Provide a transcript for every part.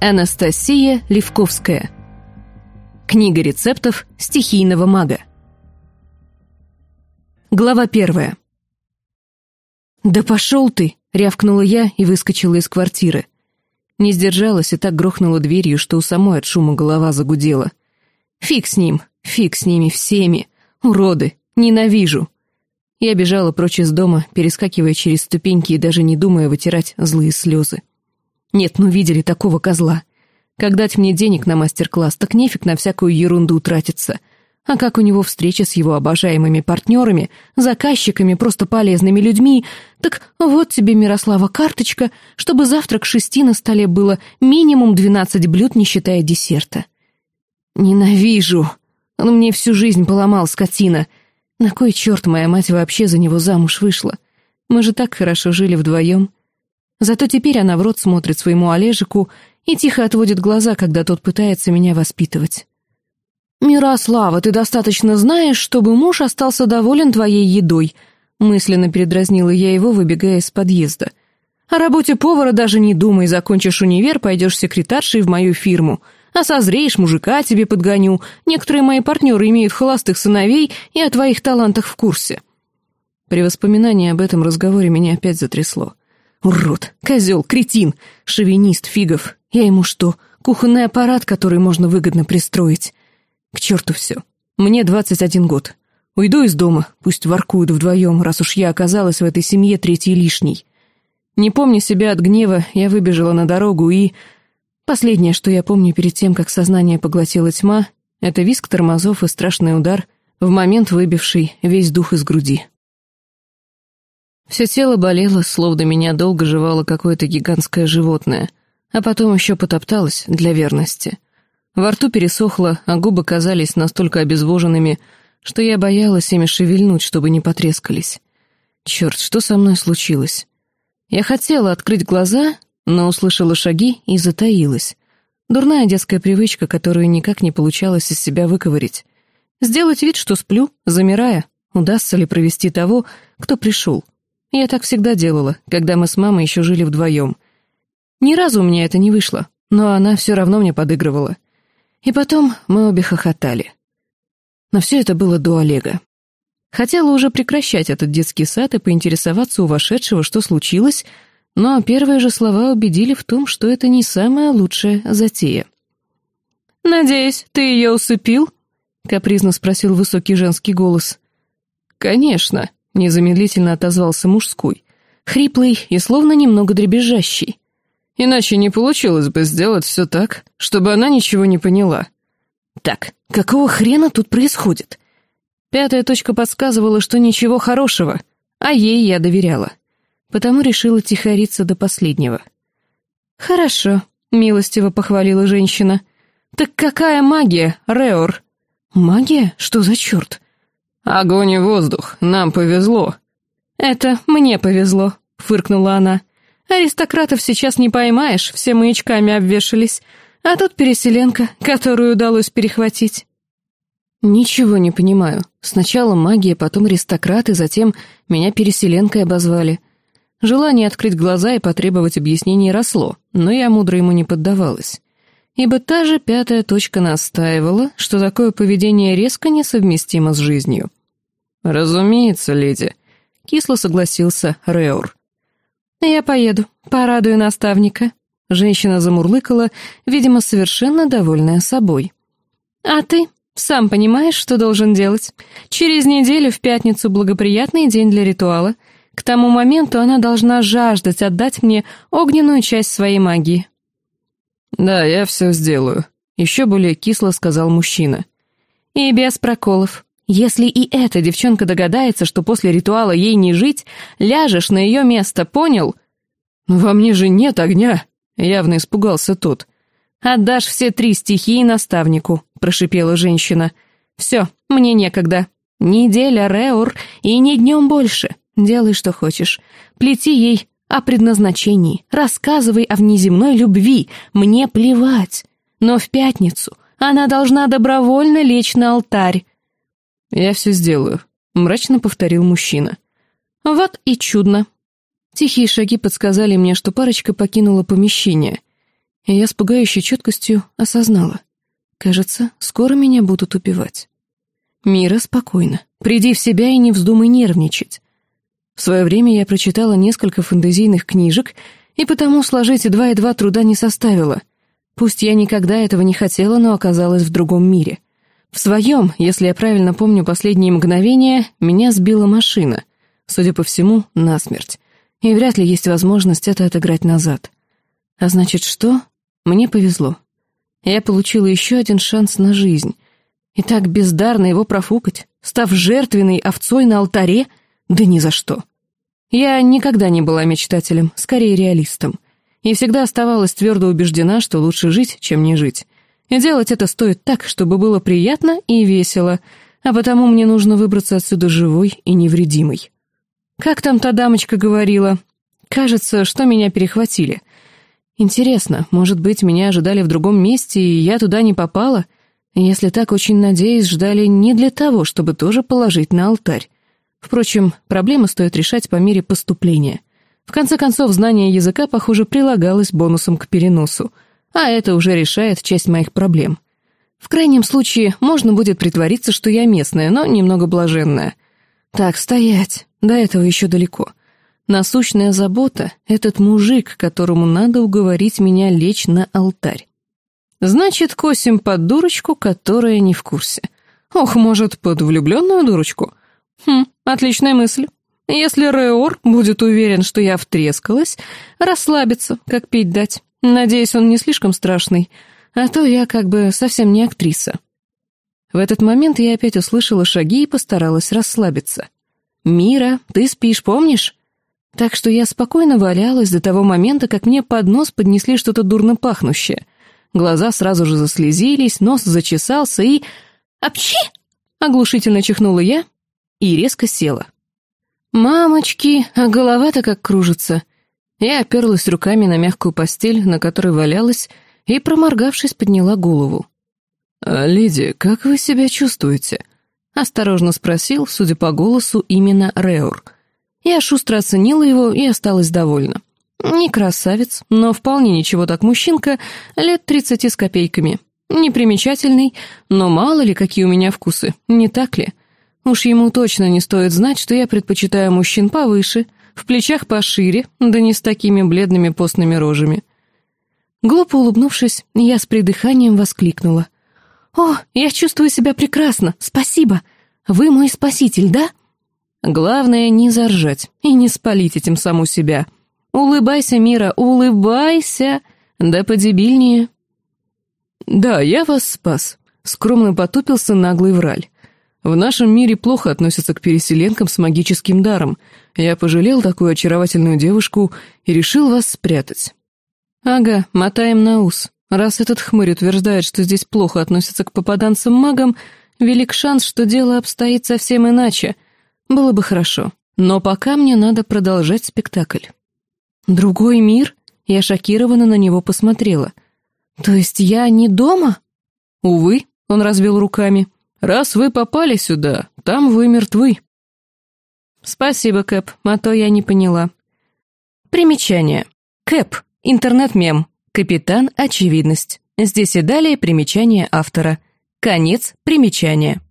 Анастасия Левковская. Книга рецептов стихийного мага. Глава первая. «Да пошел ты!» — рявкнула я и выскочила из квартиры. Не сдержалась и так грохнула дверью, что у самой от шума голова загудела. «Фиг с ним! Фиг с ними всеми! Уроды! Ненавижу!» Я бежала прочь из дома, перескакивая через ступеньки и даже не думая вытирать злые слезы. Нет, ну видели такого козла. Как дать мне денег на мастер-класс, так нефиг на всякую ерунду тратиться. А как у него встреча с его обожаемыми партнерами, заказчиками, просто полезными людьми, так вот тебе, Мирослава, карточка, чтобы завтра к шести на столе было минимум двенадцать блюд, не считая десерта. Ненавижу. Он мне всю жизнь поломал, скотина. На кой черт моя мать вообще за него замуж вышла? Мы же так хорошо жили вдвоем. Зато теперь она в рот смотрит своему Олежику и тихо отводит глаза, когда тот пытается меня воспитывать. «Мирослава, ты достаточно знаешь, чтобы муж остался доволен твоей едой», мысленно передразнила я его, выбегая из подъезда. «О работе повара даже не думай, закончишь универ, пойдешь секретаршей в мою фирму. А созреешь, мужика тебе подгоню. Некоторые мои партнеры имеют холостых сыновей и о твоих талантах в курсе». При воспоминании об этом разговоре меня опять затрясло. Урод, козел, кретин, шовинист, фигов. Я ему что, кухонный аппарат, который можно выгодно пристроить? К черту все. Мне двадцать один год. Уйду из дома, пусть воркуют вдвоем, раз уж я оказалась в этой семье третьей лишней. Не помня себя от гнева, я выбежала на дорогу и... Последнее, что я помню перед тем, как сознание поглотила тьма, это визг тормозов и страшный удар, в момент выбивший весь дух из груди. Все тело болело, словно меня долго жевало какое-то гигантское животное, а потом еще потопталось для верности. Во рту пересохло, а губы казались настолько обезвоженными, что я боялась ими шевельнуть, чтобы не потрескались. Черт, что со мной случилось? Я хотела открыть глаза, но услышала шаги и затаилась. Дурная детская привычка, которую никак не получалось из себя выковырить. Сделать вид, что сплю, замирая, удастся ли провести того, кто пришел. Я так всегда делала, когда мы с мамой еще жили вдвоем. Ни разу у меня это не вышло, но она все равно мне подыгрывала. И потом мы обе хохотали. Но все это было до Олега. Хотела уже прекращать этот детский сад и поинтересоваться у вошедшего, что случилось, но первые же слова убедили в том, что это не самая лучшая затея. «Надеюсь, ты ее усыпил?» — капризно спросил высокий женский голос. «Конечно», Незамедлительно отозвался мужской, хриплый и словно немного дребезжащий. Иначе не получилось бы сделать все так, чтобы она ничего не поняла. Так, какого хрена тут происходит? Пятая точка подсказывала, что ничего хорошего, а ей я доверяла. Потому решила тихориться до последнего. «Хорошо», — милостиво похвалила женщина. «Так какая магия, Реор?» «Магия? Что за черт?» «Огонь и воздух, нам повезло». «Это мне повезло», — фыркнула она. «Аристократов сейчас не поймаешь, все маячками обвешались, а тут переселенка, которую удалось перехватить». «Ничего не понимаю. Сначала магия, потом аристократы, затем меня переселенкой обозвали». Желание открыть глаза и потребовать объяснений росло, но я мудро ему не поддавалась. Ибо та же пятая точка настаивала, что такое поведение резко несовместимо с жизнью. «Разумеется, леди», — кисло согласился Реур. «Я поеду, порадую наставника», — женщина замурлыкала, видимо, совершенно довольная собой. «А ты сам понимаешь, что должен делать? Через неделю в пятницу благоприятный день для ритуала. К тому моменту она должна жаждать отдать мне огненную часть своей магии». «Да, я все сделаю», — еще более кисло сказал мужчина. «И без проколов. Если и эта девчонка догадается, что после ритуала ей не жить, ляжешь на ее место, понял? «Во мне же нет огня», — явно испугался тот. «Отдашь все три стихии наставнику», — прошипела женщина. «Все, мне некогда. Неделя, Реур, и не днем больше. Делай, что хочешь. Плети ей о предназначении, рассказывай о внеземной любви, мне плевать. Но в пятницу она должна добровольно лечь на алтарь. «Я все сделаю», — мрачно повторил мужчина. «Вот и чудно». Тихие шаги подсказали мне, что парочка покинула помещение. и я с пугающей четкостью осознала. Кажется, скоро меня будут убивать. Мира, спокойно. Приди в себя и не вздумай нервничать. В свое время я прочитала несколько фэнтезийных книжек, и потому сложить два и два труда не составило. Пусть я никогда этого не хотела, но оказалась в другом мире. В своем, если я правильно помню последние мгновения, меня сбила машина. Судя по всему, насмерть. И вряд ли есть возможность это отыграть назад. А значит, что? Мне повезло. Я получила еще один шанс на жизнь. И так бездарно его профукать, став жертвенной овцой на алтаре, да ни за что. Я никогда не была мечтателем, скорее реалистом. И всегда оставалась твердо убеждена, что лучше жить, чем не жить. И делать это стоит так, чтобы было приятно и весело, а потому мне нужно выбраться отсюда живой и невредимой. Как там та дамочка говорила? Кажется, что меня перехватили — Интересно, может быть, меня ожидали в другом месте, и я туда не попала? Если так, очень надеюсь, ждали не для того, чтобы тоже положить на алтарь. Впрочем, проблемы стоит решать по мере поступления. В конце концов, знание языка, похоже, прилагалось бонусом к переносу, а это уже решает часть моих проблем. В крайнем случае, можно будет притвориться, что я местная, но немного блаженная. Так, стоять, до этого еще далеко. — Насущная забота — этот мужик, которому надо уговорить меня лечь на алтарь. Значит, косим под дурочку, которая не в курсе. Ох, может, под влюбленную дурочку? Хм, отличная мысль. Если Реор будет уверен, что я втрескалась, расслабится, как пить дать. Надеюсь, он не слишком страшный, а то я как бы совсем не актриса. В этот момент я опять услышала шаги и постаралась расслабиться. «Мира, ты спишь, помнишь?» Так что я спокойно валялась до того момента, как мне под нос поднесли что-то дурно пахнущее. Глаза сразу же заслезились, нос зачесался и... «Апчи!» — оглушительно чихнула я и резко села. «Мамочки, а голова-то как кружится!» Я оперлась руками на мягкую постель, на которой валялась, и, проморгавшись, подняла голову. «А, «Леди, как вы себя чувствуете?» — осторожно спросил, судя по голосу, именно Реур — я шустро оценила его и осталась довольна. Не красавец, но вполне ничего так мужчинка, лет тридцати с копейками. Непримечательный, но мало ли какие у меня вкусы, не так ли? Уж ему точно не стоит знать, что я предпочитаю мужчин повыше, в плечах пошире, да не с такими бледными постными рожами. Глупо улыбнувшись, я с придыханием воскликнула. «О, я чувствую себя прекрасно, спасибо! Вы мой спаситель, да?» Главное, не заржать и не спалить этим саму себя. Улыбайся, Мира, улыбайся! Да подебильнее. Да, я вас спас. Скромно потупился наглый враль. В нашем мире плохо относятся к переселенкам с магическим даром. Я пожалел такую очаровательную девушку и решил вас спрятать. Ага, мотаем на ус. Раз этот хмырь утверждает, что здесь плохо относятся к попаданцам-магам, велик шанс, что дело обстоит совсем иначе, было бы хорошо, но пока мне надо продолжать спектакль. Другой мир? Я шокированно на него посмотрела. То есть я не дома? Увы, он развел руками. Раз вы попали сюда, там вы мертвы. Спасибо, Кэп, а то я не поняла. Примечание. Кэп, интернет-мем. Капитан Очевидность. Здесь и далее примечание автора. Конец примечания.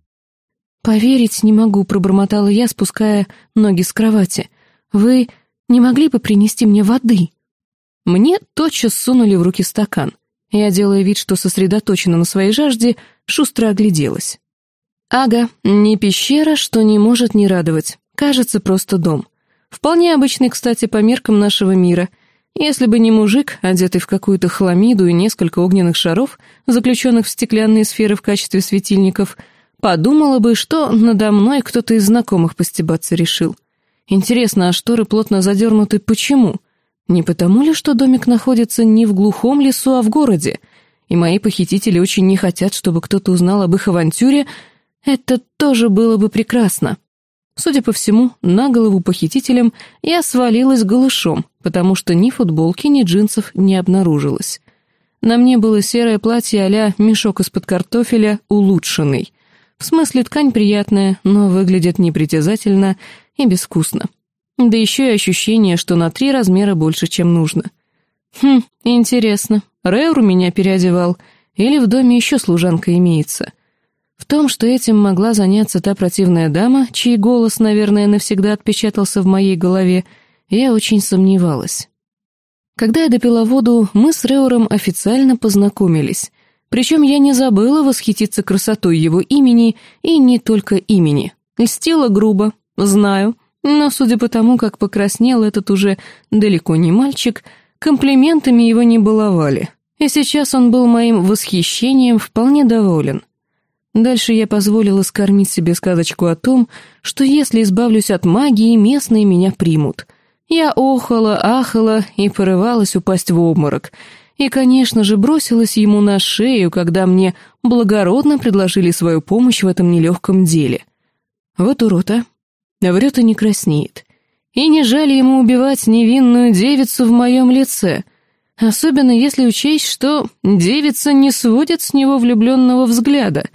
«Поверить не могу», — пробормотала я, спуская ноги с кровати. «Вы не могли бы принести мне воды?» Мне тотчас сунули в руки стакан. Я, делая вид, что сосредоточена на своей жажде, шустро огляделась. Ага, не пещера, что не может не радовать. Кажется, просто дом. Вполне обычный, кстати, по меркам нашего мира. Если бы не мужик, одетый в какую-то хламиду и несколько огненных шаров, заключенных в стеклянные сферы в качестве светильников — Подумала бы, что надо мной кто-то из знакомых постебаться решил. Интересно, а шторы плотно задернуты почему? Не потому ли, что домик находится не в глухом лесу, а в городе? И мои похитители очень не хотят, чтобы кто-то узнал об их авантюре? Это тоже было бы прекрасно. Судя по всему, на голову похитителям я свалилась голышом, потому что ни футболки, ни джинсов не обнаружилось. На мне было серое платье а мешок из-под картофеля, улучшенный — в смысле, ткань приятная, но выглядит непритязательно и безвкусно. Да еще и ощущение, что на три размера больше, чем нужно. Хм, интересно, Рэур меня переодевал, или в доме еще служанка имеется. В том, что этим могла заняться та противная дама, чей голос, наверное, навсегда отпечатался в моей голове, я очень сомневалась. Когда я допила воду, мы с Реором официально познакомились. Причем я не забыла восхититься красотой его имени и не только имени. Льстила грубо, знаю, но судя по тому, как покраснел этот уже далеко не мальчик, комплиментами его не баловали. И сейчас он был моим восхищением вполне доволен. Дальше я позволила скормить себе сказочку о том, что если избавлюсь от магии, местные меня примут. Я охала, ахала и порывалась упасть в обморок. И, конечно же, бросилась ему на шею, когда мне благородно предложили свою помощь в этом нелегком деле. Вот урод, а. Врет и не краснеет. И не жаль ему убивать невинную девицу в моем лице — Особенно если учесть, что девица не сводит с него влюбленного взгляда.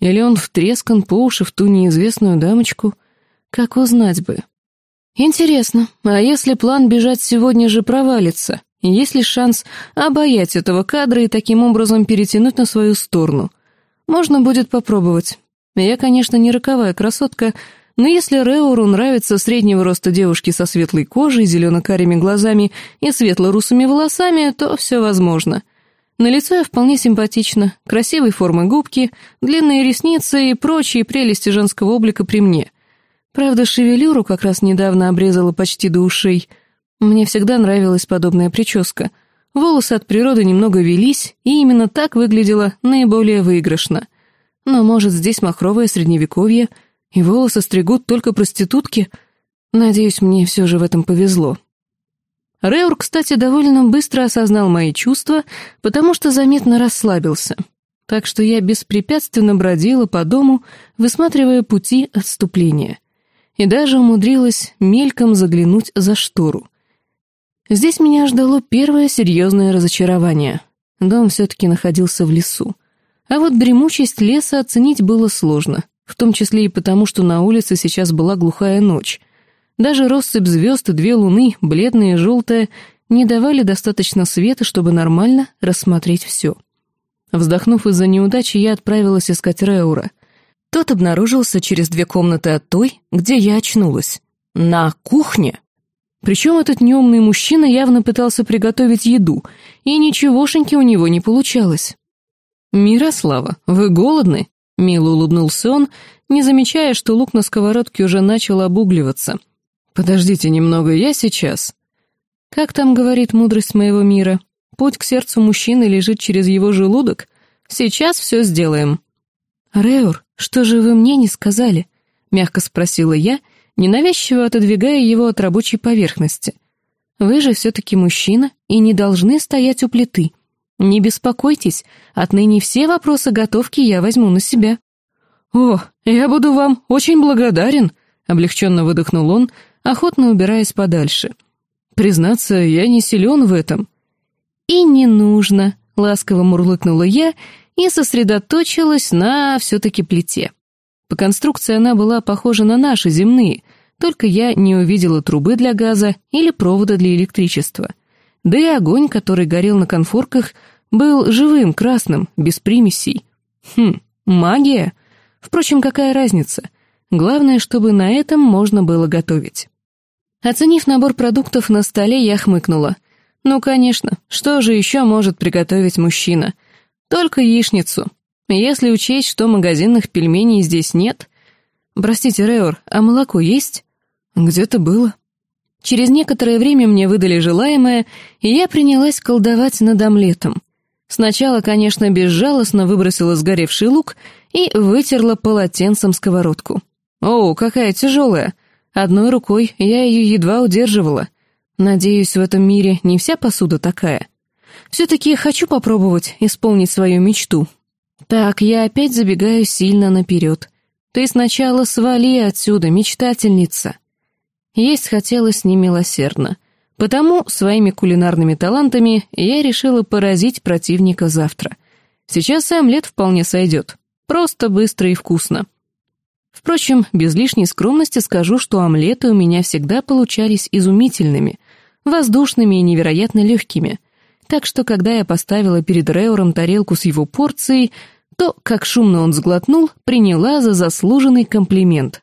Или он втрескан по уши в ту неизвестную дамочку. Как узнать бы? Интересно, а если план бежать сегодня же провалится? Есть ли шанс обаять этого кадра и таким образом перетянуть на свою сторону? Можно будет попробовать. Я, конечно, не роковая красотка, но если Реору нравятся среднего роста девушки со светлой кожей, зелено-карими глазами и светло-русыми волосами, то все возможно. На лицо я вполне симпатична, красивой формы губки, длинные ресницы и прочие прелести женского облика при мне. Правда, шевелюру как раз недавно обрезала почти до ушей. Мне всегда нравилась подобная прическа. Волосы от природы немного велись, и именно так выглядело наиболее выигрышно. Но, может, здесь махровое средневековье — и волосы стригут только проститутки? Надеюсь, мне все же в этом повезло. Реур, кстати, довольно быстро осознал мои чувства, потому что заметно расслабился. Так что я беспрепятственно бродила по дому, высматривая пути отступления. И даже умудрилась мельком заглянуть за штору. Здесь меня ждало первое серьезное разочарование. Дом все-таки находился в лесу. А вот дремучесть леса оценить было сложно — в том числе и потому, что на улице сейчас была глухая ночь. Даже россыпь звезд и две луны, бледная и желтая, не давали достаточно света, чтобы нормально рассмотреть все. Вздохнув из-за неудачи, я отправилась искать Реура. Тот обнаружился через две комнаты от той, где я очнулась. На кухне. Причем этот неумный мужчина явно пытался приготовить еду, и ничегошеньки у него не получалось. «Мирослава, вы голодны?» Мило улыбнулся он, не замечая, что лук на сковородке уже начал обугливаться. «Подождите немного, я сейчас». Как там говорит мудрость моего мира? Путь к сердцу мужчины лежит через его желудок? Сейчас все сделаем. «Реур, что же вы мне не сказали?» — мягко спросила я, ненавязчиво отодвигая его от рабочей поверхности. «Вы же все-таки мужчина и не должны стоять у плиты. «Не беспокойтесь, отныне все вопросы готовки я возьму на себя». «О, я буду вам очень благодарен», — облегченно выдохнул он, охотно убираясь подальше. «Признаться, я не силен в этом». «И не нужно», — ласково мурлыкнула я и сосредоточилась на все-таки плите. По конструкции она была похожа на наши земные, только я не увидела трубы для газа или провода для электричества — да и огонь, который горел на конфорках, был живым, красным, без примесей. Хм, магия? Впрочем, какая разница? Главное, чтобы на этом можно было готовить. Оценив набор продуктов на столе, я хмыкнула. Ну, конечно, что же еще может приготовить мужчина? Только яичницу. Если учесть, что магазинных пельменей здесь нет... Простите, Реор, а молоко есть? Где-то было. Через некоторое время мне выдали желаемое, и я принялась колдовать над омлетом. Сначала, конечно, безжалостно выбросила сгоревший лук и вытерла полотенцем сковородку. О, какая тяжелая! Одной рукой я ее едва удерживала. Надеюсь, в этом мире не вся посуда такая. Все-таки хочу попробовать исполнить свою мечту. Так, я опять забегаю сильно наперед. Ты сначала свали отсюда, мечтательница. Есть хотелось немилосердно. Потому своими кулинарными талантами я решила поразить противника завтра. Сейчас и омлет вполне сойдет. Просто быстро и вкусно. Впрочем, без лишней скромности скажу, что омлеты у меня всегда получались изумительными, воздушными и невероятно легкими. Так что, когда я поставила перед Реором тарелку с его порцией, то, как шумно он сглотнул, приняла за заслуженный комплимент.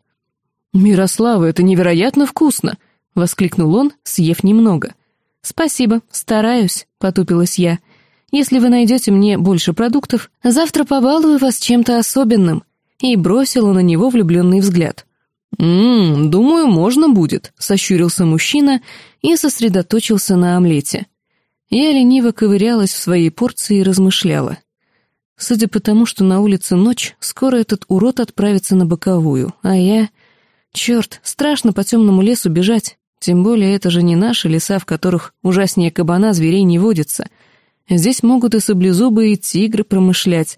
«Мирослава, это невероятно вкусно!» — воскликнул он, съев немного. «Спасибо, стараюсь», — потупилась я. «Если вы найдете мне больше продуктов, завтра побалую вас чем-то особенным», и бросила на него влюбленный взгляд. «Ммм, думаю, можно будет», — сощурился мужчина и сосредоточился на омлете. Я лениво ковырялась в своей порции и размышляла. Судя по тому, что на улице ночь, скоро этот урод отправится на боковую, а я... Черт, страшно по темному лесу бежать, тем более это же не наши леса, в которых ужаснее кабана зверей не водится. Здесь могут и саблезубые, тигры промышлять.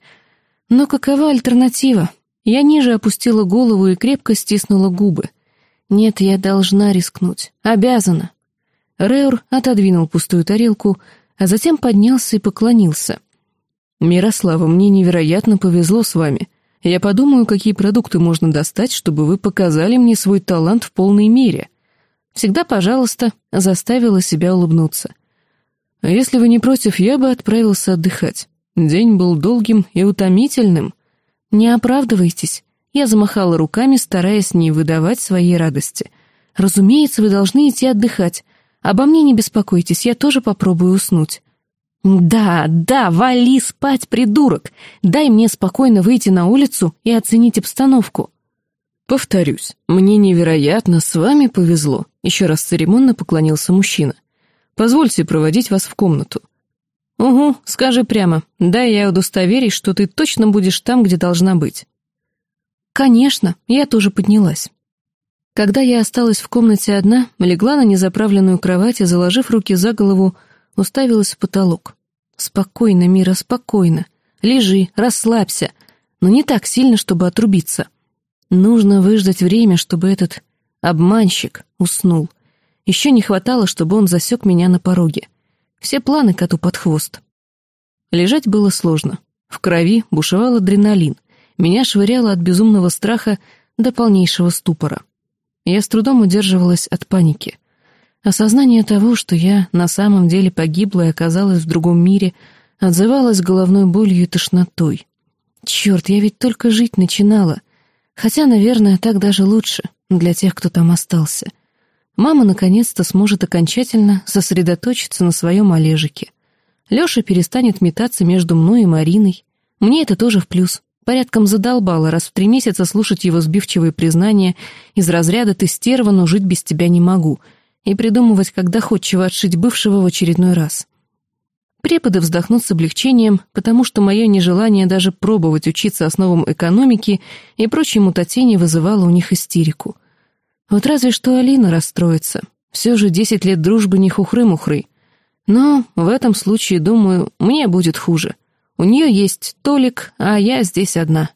Но какова альтернатива? Я ниже опустила голову и крепко стиснула губы. Нет, я должна рискнуть. Обязана. Реур отодвинул пустую тарелку, а затем поднялся и поклонился. «Мирослава, мне невероятно повезло с вами. Я подумаю, какие продукты можно достать, чтобы вы показали мне свой талант в полной мере. Всегда, пожалуйста, заставила себя улыбнуться. Если вы не против, я бы отправился отдыхать. День был долгим и утомительным. Не оправдывайтесь. Я замахала руками, стараясь не выдавать своей радости. Разумеется, вы должны идти отдыхать. Обо мне не беспокойтесь, я тоже попробую уснуть. «Да, да, вали спать, придурок! Дай мне спокойно выйти на улицу и оценить обстановку!» «Повторюсь, мне невероятно с вами повезло», — еще раз церемонно поклонился мужчина. «Позвольте проводить вас в комнату». «Угу, скажи прямо, дай я удостоверюсь, что ты точно будешь там, где должна быть». «Конечно, я тоже поднялась». Когда я осталась в комнате одна, легла на незаправленную кровать и, заложив руки за голову, уставилась в потолок. «Спокойно, Мира, спокойно. Лежи, расслабься, но не так сильно, чтобы отрубиться. Нужно выждать время, чтобы этот обманщик уснул. Еще не хватало, чтобы он засек меня на пороге. Все планы коту под хвост». Лежать было сложно. В крови бушевал адреналин. Меня швыряло от безумного страха до полнейшего ступора. Я с трудом удерживалась от паники. Осознание того, что я на самом деле погибла и оказалась в другом мире, отзывалось головной болью и тошнотой. Черт, я ведь только жить начинала. Хотя, наверное, так даже лучше для тех, кто там остался. Мама наконец-то сможет окончательно сосредоточиться на своем Олежике. Леша перестанет метаться между мной и Мариной. Мне это тоже в плюс. Порядком задолбало раз в три месяца слушать его сбивчивые признания из разряда «ты стерва, но жить без тебя не могу», и придумывать, как доходчиво отшить бывшего в очередной раз. Преподы вздохнут с облегчением, потому что мое нежелание даже пробовать учиться основам экономики и прочей мутатени вызывало у них истерику. Вот разве что Алина расстроится. Все же десять лет дружбы не хухры-мухры. Но в этом случае, думаю, мне будет хуже. У нее есть Толик, а я здесь одна.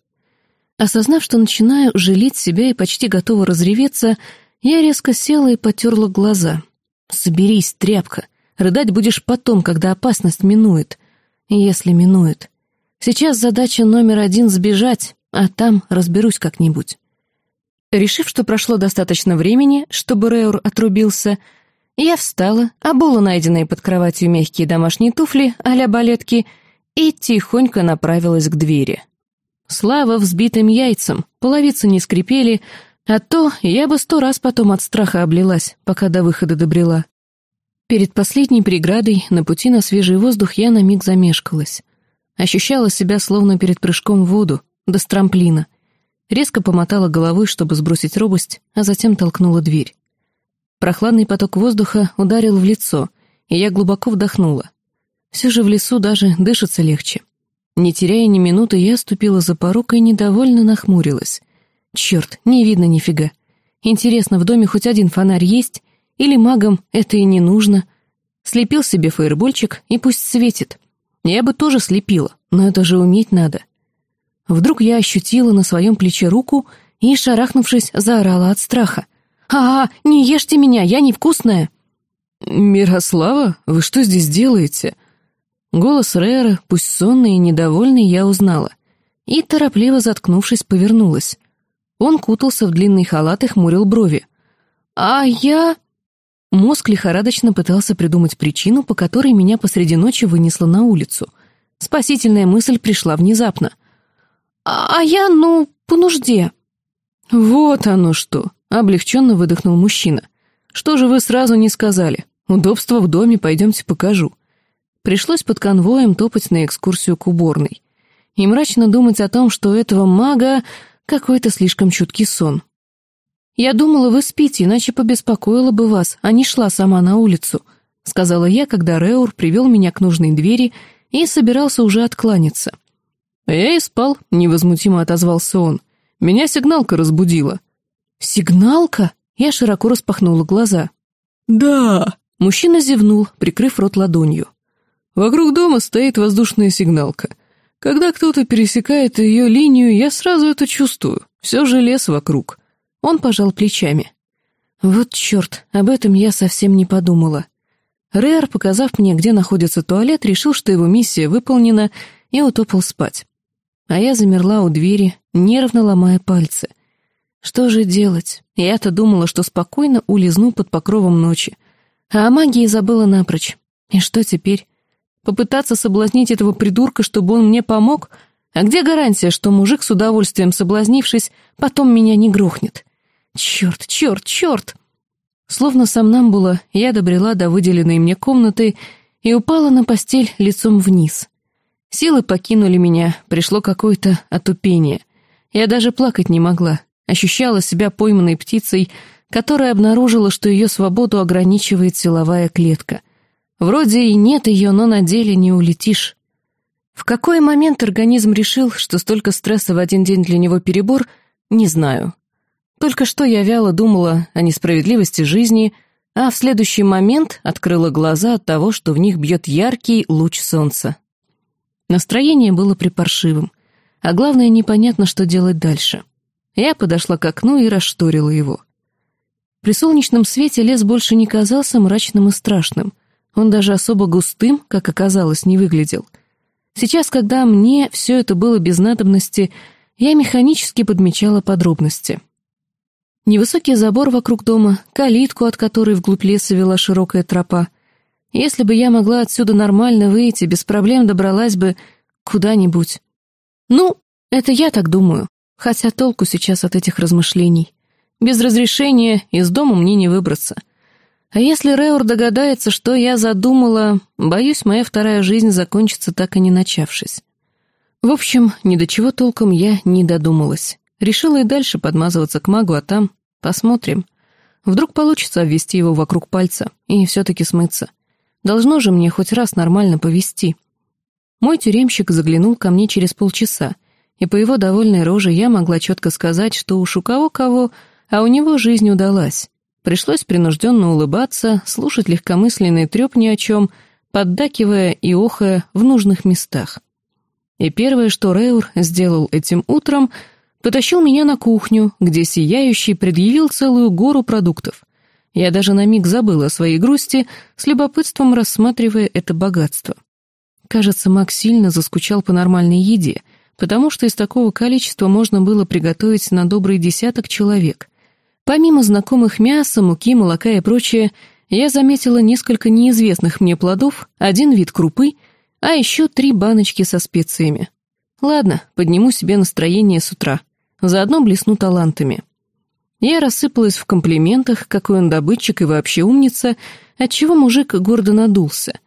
Осознав, что начинаю жалеть себя и почти готова разреветься, я резко села и потерла глаза. «Соберись, тряпка. Рыдать будешь потом, когда опасность минует. Если минует. Сейчас задача номер один — сбежать, а там разберусь как-нибудь». Решив, что прошло достаточно времени, чтобы Реур отрубился, я встала, обула найденные под кроватью мягкие домашние туфли а-ля балетки и тихонько направилась к двери. Слава взбитым яйцам, половицы не скрипели, а то я бы сто раз потом от страха облилась, пока до выхода добрела. Перед последней преградой на пути на свежий воздух я на миг замешкалась. Ощущала себя словно перед прыжком в воду, до страмплина. Резко помотала головой, чтобы сбросить робость, а затем толкнула дверь. Прохладный поток воздуха ударил в лицо, и я глубоко вдохнула. Все же в лесу даже дышится легче. Не теряя ни минуты, я ступила за порог и недовольно нахмурилась. Черт, не видно нифига. Интересно, в доме хоть один фонарь есть? Или магам это и не нужно? Слепил себе фаербольчик и пусть светит. Я бы тоже слепила, но это же уметь надо. Вдруг я ощутила на своем плече руку и, шарахнувшись, заорала от страха. «А, -а не ешьте меня, я невкусная!» «Мирослава, вы что здесь делаете?» Голос Рера, пусть сонный и недовольный, я узнала. И, торопливо заткнувшись, повернулась. Он кутался в длинный халат и хмурил брови. «А я...» Мозг лихорадочно пытался придумать причину, по которой меня посреди ночи вынесло на улицу. Спасительная мысль пришла внезапно. «А, а я, ну, по нужде». «Вот оно что!» — облегченно выдохнул мужчина. «Что же вы сразу не сказали? Удобство в доме, пойдемте покажу». Пришлось под конвоем топать на экскурсию к уборной. И мрачно думать о том, что у этого мага какой-то слишком чуткий сон. «Я думала, вы спите, иначе побеспокоила бы вас, а не шла сама на улицу», — сказала я, когда Реур привел меня к нужной двери и собирался уже откланяться. «А я и спал», — невозмутимо отозвался он. «Меня сигналка разбудила». «Сигналка?» — я широко распахнула глаза. «Да», — мужчина зевнул, прикрыв рот ладонью. «Вокруг дома стоит воздушная сигналка. Когда кто-то пересекает ее линию, я сразу это чувствую. Все же лес вокруг. Он пожал плечами. «Вот черт, об этом я совсем не подумала». Рэр, показав мне, где находится туалет, решил, что его миссия выполнена, и утопал спать. А я замерла у двери, нервно ломая пальцы. Что же делать? Я-то думала, что спокойно улизну под покровом ночи. А о магии забыла напрочь. И что теперь? Попытаться соблазнить этого придурка, чтобы он мне помог? А где гарантия, что мужик, с удовольствием соблазнившись, потом меня не грохнет? Черт, черт, черт! Словно сомнамбула, я добрела до выделенной мне комнаты и упала на постель лицом вниз. Силы покинули меня, пришло какое-то отупение. Я даже плакать не могла, ощущала себя пойманной птицей, которая обнаружила, что ее свободу ограничивает силовая клетка. Вроде и нет ее, но на деле не улетишь. В какой момент организм решил, что столько стресса в один день для него перебор, не знаю. Только что я вяло думала о несправедливости жизни, а в следующий момент открыла глаза от того, что в них бьет яркий луч солнца. Настроение было припаршивым, а главное, непонятно, что делать дальше. Я подошла к окну и расшторила его. При солнечном свете лес больше не казался мрачным и страшным. Он даже особо густым, как оказалось, не выглядел. Сейчас, когда мне все это было без надобности, я механически подмечала подробности — Невысокий забор вокруг дома, калитку, от которой вглубь леса вела широкая тропа. Если бы я могла отсюда нормально выйти, без проблем добралась бы куда-нибудь. Ну, это я так думаю, хотя толку сейчас от этих размышлений. Без разрешения из дома мне не выбраться. А если Реор догадается, что я задумала, боюсь, моя вторая жизнь закончится так и не начавшись. В общем, ни до чего толком я не додумалась. Решила и дальше подмазываться к магу, а там Посмотрим. Вдруг получится обвести его вокруг пальца и все-таки смыться. Должно же мне хоть раз нормально повести. Мой тюремщик заглянул ко мне через полчаса, и по его довольной роже я могла четко сказать, что уж у кого-кого, а у него жизнь удалась. Пришлось принужденно улыбаться, слушать легкомысленный треп ни о чем, поддакивая и охая в нужных местах. И первое, что Реур сделал этим утром — Потащил меня на кухню, где сияющий предъявил целую гору продуктов. Я даже на миг забыла о своей грусти, с любопытством рассматривая это богатство. Кажется, Макс сильно заскучал по нормальной еде, потому что из такого количества можно было приготовить на добрый десяток человек. Помимо знакомых мяса, муки, молока и прочее, я заметила несколько неизвестных мне плодов, один вид крупы, а еще три баночки со специями. Ладно, подниму себе настроение с утра заодно блесну талантами. Я рассыпалась в комплиментах, какой он добытчик и вообще умница, отчего мужик гордо надулся.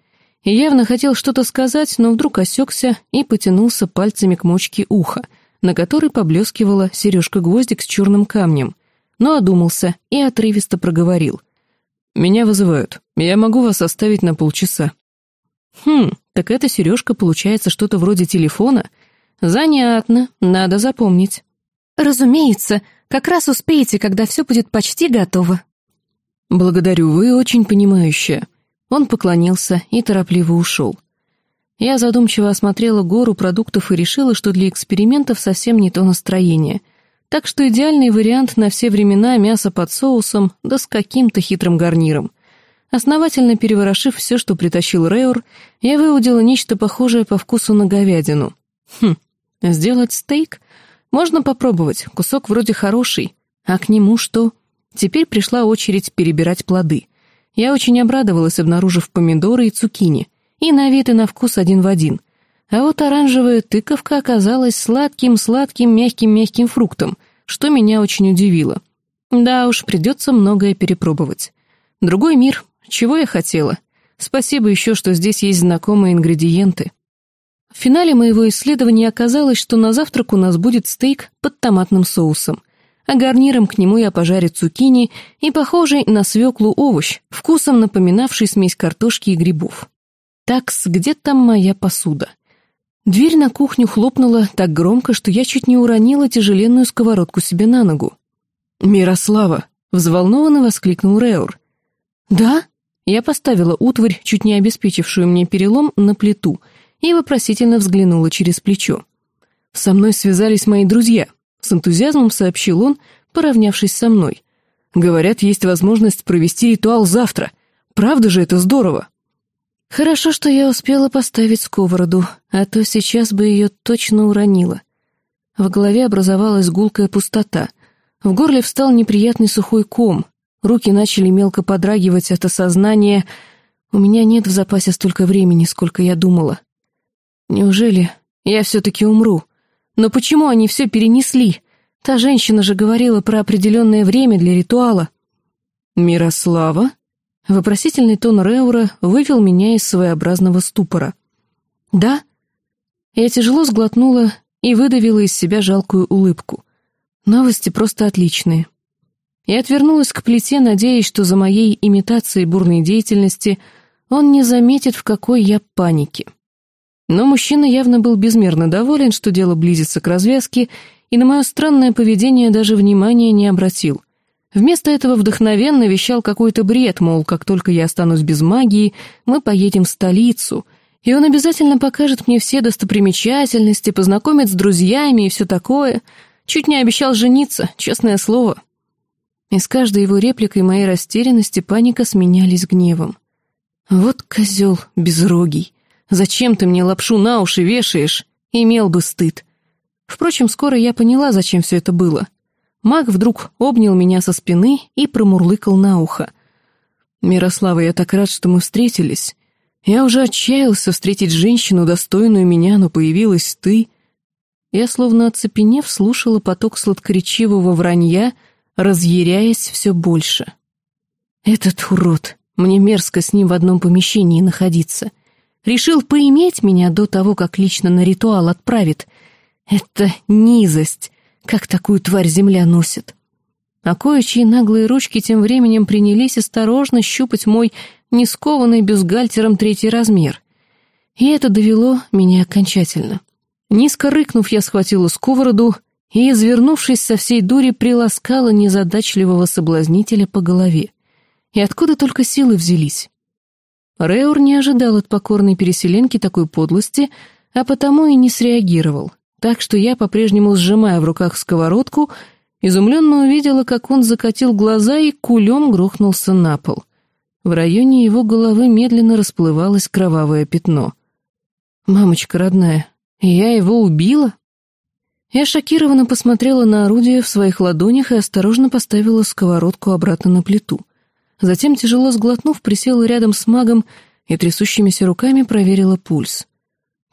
И явно хотел что-то сказать, но вдруг осекся и потянулся пальцами к мочке уха, на которой поблескивала сережка-гвоздик с черным камнем, но одумался и отрывисто проговорил. «Меня вызывают. Я могу вас оставить на полчаса». «Хм, так эта сережка получается что-то вроде телефона? Занятно, надо запомнить». «Разумеется, как раз успеете, когда все будет почти готово». «Благодарю, вы очень понимающая». Он поклонился и торопливо ушел. Я задумчиво осмотрела гору продуктов и решила, что для экспериментов совсем не то настроение. Так что идеальный вариант на все времена мясо под соусом, да с каким-то хитрым гарниром. Основательно переворошив все, что притащил Реор, я выудила нечто похожее по вкусу на говядину. Хм, сделать стейк — можно попробовать, кусок вроде хороший. А к нему что? Теперь пришла очередь перебирать плоды. Я очень обрадовалась, обнаружив помидоры и цукини. И на вид, и на вкус один в один. А вот оранжевая тыковка оказалась сладким-сладким мягким-мягким фруктом, что меня очень удивило. Да уж, придется многое перепробовать. Другой мир. Чего я хотела? Спасибо еще, что здесь есть знакомые ингредиенты. В финале моего исследования оказалось, что на завтрак у нас будет стейк под томатным соусом, а гарниром к нему я пожарю цукини и похожий на свеклу овощ, вкусом напоминавший смесь картошки и грибов. Такс, где там моя посуда? Дверь на кухню хлопнула так громко, что я чуть не уронила тяжеленную сковородку себе на ногу. «Мирослава!» — взволнованно воскликнул Реур. «Да?» Я поставила утварь, чуть не обеспечившую мне перелом, на плиту и вопросительно взглянула через плечо. «Со мной связались мои друзья», — с энтузиазмом сообщил он, поравнявшись со мной. «Говорят, есть возможность провести ритуал завтра. Правда же это здорово?» Хорошо, что я успела поставить сковороду, а то сейчас бы ее точно уронила. В голове образовалась гулкая пустота. В горле встал неприятный сухой ком, Руки начали мелко подрагивать от осознания. У меня нет в запасе столько времени, сколько я думала. Неужели я все-таки умру? Но почему они все перенесли? Та женщина же говорила про определенное время для ритуала. «Мирослава?» Вопросительный тон Реура вывел меня из своеобразного ступора. «Да?» Я тяжело сглотнула и выдавила из себя жалкую улыбку. Новости просто отличные и отвернулась к плите, надеясь, что за моей имитацией бурной деятельности он не заметит, в какой я панике. Но мужчина явно был безмерно доволен, что дело близится к развязке, и на мое странное поведение даже внимания не обратил. Вместо этого вдохновенно вещал какой-то бред, мол, как только я останусь без магии, мы поедем в столицу, и он обязательно покажет мне все достопримечательности, познакомит с друзьями и все такое. Чуть не обещал жениться, честное слово. И с каждой его репликой моей растерянности паника сменялись гневом. «Вот козел безрогий! Зачем ты мне лапшу на уши вешаешь? Имел бы стыд!» Впрочем, скоро я поняла, зачем все это было. Маг вдруг обнял меня со спины и промурлыкал на ухо. «Мирослава, я так рад, что мы встретились. Я уже отчаялся встретить женщину, достойную меня, но появилась ты...» Я, словно оцепенев, слушала поток сладкоречивого вранья — разъяряясь все больше. «Этот урод! Мне мерзко с ним в одном помещении находиться. Решил поиметь меня до того, как лично на ритуал отправит. Это низость! Как такую тварь земля носит!» А кое-чьи наглые ручки тем временем принялись осторожно щупать мой нескованный бюстгальтером третий размер. И это довело меня окончательно. Низко рыкнув, я схватила сковороду и, извернувшись со всей дури, приласкала незадачливого соблазнителя по голове. И откуда только силы взялись? Реур не ожидал от покорной переселенки такой подлости, а потому и не среагировал, так что я, по-прежнему сжимая в руках сковородку, изумленно увидела, как он закатил глаза и кулем грохнулся на пол. В районе его головы медленно расплывалось кровавое пятно. «Мамочка родная, я его убила?» Я шокированно посмотрела на орудие в своих ладонях и осторожно поставила сковородку обратно на плиту. Затем, тяжело сглотнув, присела рядом с магом и трясущимися руками проверила пульс.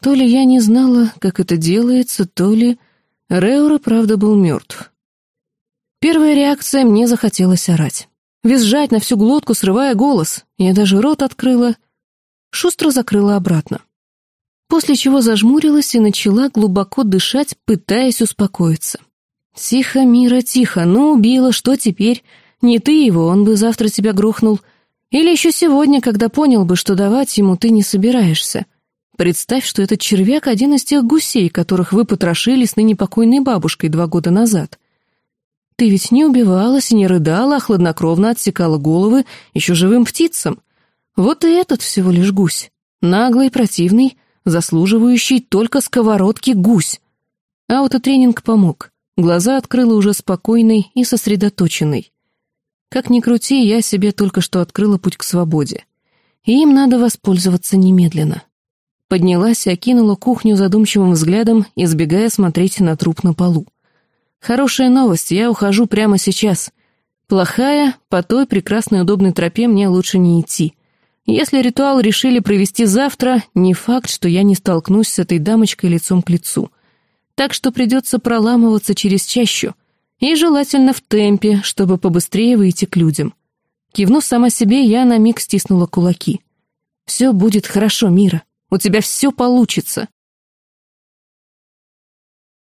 То ли я не знала, как это делается, то ли... Реура, правда, был мертв. Первая реакция — мне захотелось орать. Визжать на всю глотку, срывая голос. Я даже рот открыла. Шустро закрыла обратно после чего зажмурилась и начала глубоко дышать, пытаясь успокоиться. «Тихо, Мира, тихо, ну убила, что теперь? Не ты его, он бы завтра тебя грохнул. Или еще сегодня, когда понял бы, что давать ему ты не собираешься. Представь, что этот червяк — один из тех гусей, которых вы потрошили с ныне покойной бабушкой два года назад. Ты ведь не убивалась и не рыдала, а хладнокровно отсекала головы еще живым птицам. Вот и этот всего лишь гусь. Наглый, противный — заслуживающий только сковородки гусь. Аутотренинг помог. Глаза открыла уже спокойной и сосредоточенной. Как ни крути, я себе только что открыла путь к свободе. И им надо воспользоваться немедленно. Поднялась и окинула кухню задумчивым взглядом, избегая смотреть на труп на полу. Хорошая новость, я ухожу прямо сейчас. Плохая, по той прекрасной удобной тропе мне лучше не идти. Если ритуал решили провести завтра, не факт, что я не столкнусь с этой дамочкой лицом к лицу. Так что придется проламываться через чащу. И желательно в темпе, чтобы побыстрее выйти к людям. Кивнув сама себе, я на миг стиснула кулаки. «Все будет хорошо, Мира. У тебя все получится».